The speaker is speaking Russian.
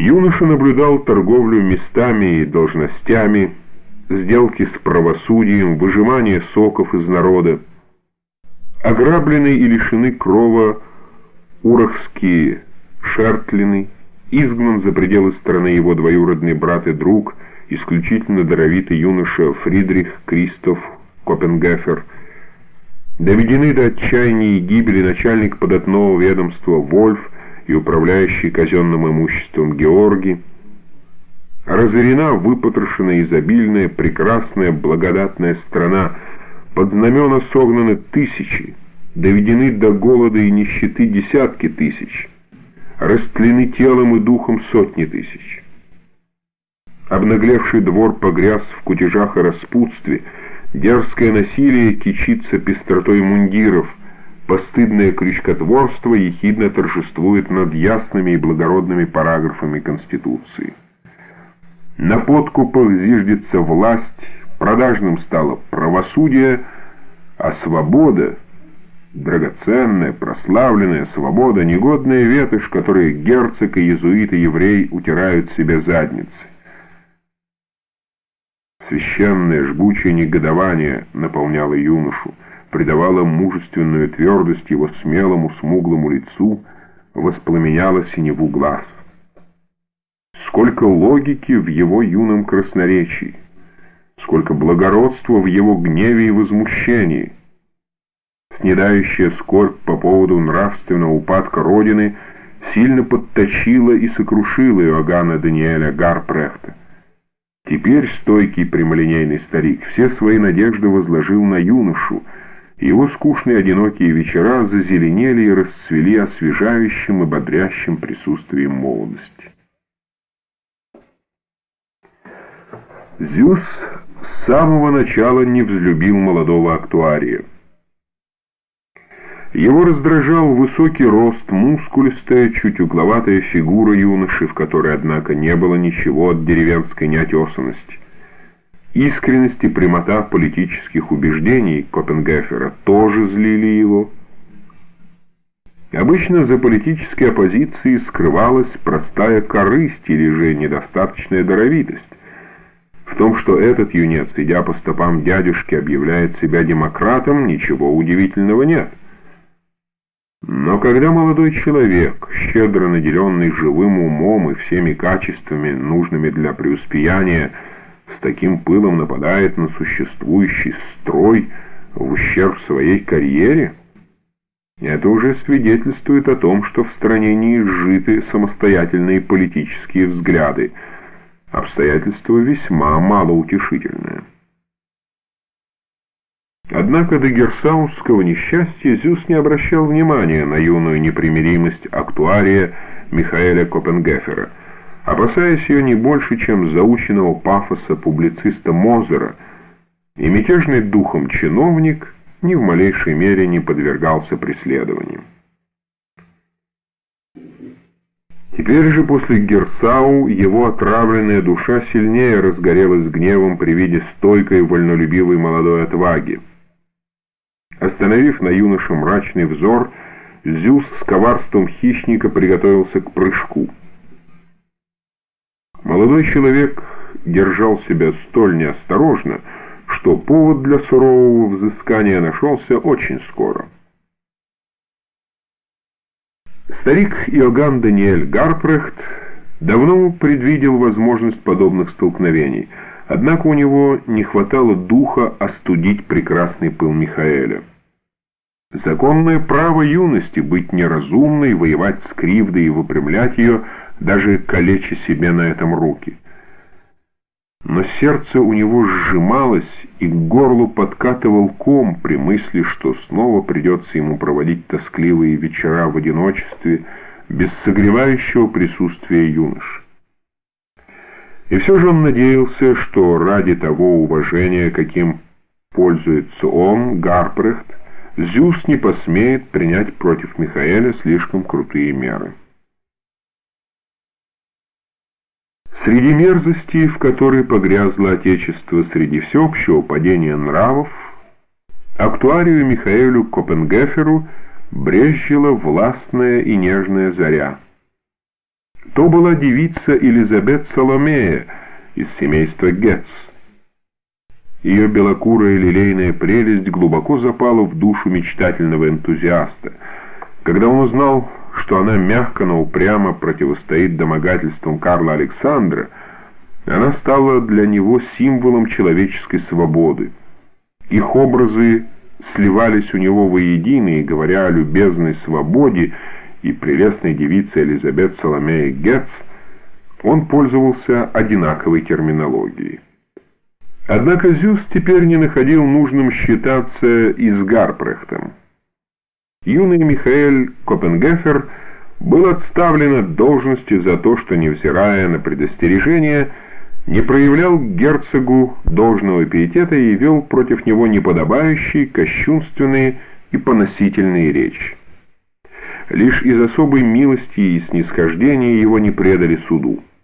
Юноша наблюдал торговлю местами и должностями, сделки с правосудием, выжимание соков из народа. Ограблены и лишены крова урахские шертлины, изгнан за пределы страны его двоюродный брат и друг, исключительно даровитый юноша Фридрих Кристоф Копенгефер, доведены до отчаяния и гибели начальник податного ведомства Вольф и управляющий казенным имуществом Георгий, разорена, выпотрошена изобильная, прекрасная, благодатная страна, под знамена согнаны тысячи, доведены до голода и нищеты десятки тысяч, растлены телом и духом сотни тысяч. Обнаглевший двор погряз в кутежах и распутстве, дерзкое насилие кичится пестротой мундиров, постыдное крючкотворство ехидно торжествует над ясными и благородными параграфами Конституции. На подкупах зиждется власть, продажным стало правосудие, а свобода — драгоценная, прославленная свобода, негодная ветошь, которой герцог и езуит и еврей утирают себе задницы. Священное жгучее негодование наполняло юношу, придавало мужественную твердость его смелому смуглому лицу, воспламеняло синеву глаз. Сколько логики в его юном красноречии, сколько благородства в его гневе и возмущении — снедающая скорбь по поводу нравственного упадка Родины сильно подточила и сокрушила Иоганна Даниэля Гарпрехта. Теперь стойкий прямолинейный старик все свои надежды возложил на юношу, его скучные одинокие вечера зазеленели и расцвели освежающим и бодрящим присутствием молодости. Зюс с самого начала не взлюбил молодого актуария. Его раздражал высокий рост, мускулистая, чуть угловатая фигура юноши, в которой, однако, не было ничего от деревенской неотесанности. Искренность и прямота политических убеждений Копенгефера тоже злили его. Обычно за политической оппозицией скрывалась простая корысть или же недостаточная даровитость. В том, что этот юнец, идя по стопам дядюшки, объявляет себя демократом, ничего удивительного нет. Но когда молодой человек, щедро наделенный живым умом и всеми качествами, нужными для преуспеяния, с таким пылом нападает на существующий строй в ущерб своей карьере, это уже свидетельствует о том, что в стране не изжиты самостоятельные политические взгляды, обстоятельства весьма малоутешительные. Однако до герсаусского несчастья Зюс не обращал внимания на юную непримиримость актуария Михаэля Копенгефера, опасаясь ее не больше, чем заученного пафоса публициста Мозера, и мятежный духом чиновник ни в малейшей мере не подвергался преследованиям. Теперь же после Герсау его отравленная душа сильнее разгорелась гневом при виде стойкой вольнолюбивой молодой отваги. Остановив на юноше мрачный взор, Зюс с коварством хищника приготовился к прыжку. Молодой человек держал себя столь неосторожно, что повод для сурового взыскания нашелся очень скоро. Старик Иоганн Даниэль Гарпрехт давно предвидел возможность подобных столкновений – Однако у него не хватало духа остудить прекрасный пыл Михаэля. Законное право юности быть неразумной, воевать с кривдой и выпрямлять ее, даже калеча себе на этом руки. Но сердце у него сжималось, и к горлу подкатывал ком при мысли, что снова придется ему проводить тоскливые вечера в одиночестве без согревающего присутствия юноши. И все же он надеялся, что ради того уважения, каким пользуется он, Гарпрехт, Зюс не посмеет принять против Михаэля слишком крутые меры. Среди мерзостей, в которой погрязло Отечество среди всеобщего падения нравов, актуарию Михаэлю Копенгеферу брезжила властная и нежная заря. То была девица Элизабет Соломея из семейства Гетц. Ее белокурая лилейная прелесть глубоко запала в душу мечтательного энтузиаста. Когда он узнал, что она мягко, но упрямо противостоит домогательствам Карла Александра, она стала для него символом человеческой свободы. Их образы сливались у него воедино, и, говоря о любезной свободе и прелестной девице Элизабет Соломея Гетц, он пользовался одинаковой терминологией. Однако Зюс теперь не находил нужным считаться и с Гарпрехтом. Юный Михаэль Копенгефер был отставлен от должности за то, что, невзирая на предостережение, не проявлял герцогу должного пиетета и вел против него неподобающие, кощунственные и поносительные речи. Лишь из особой милости и снисхождения его не предали суду.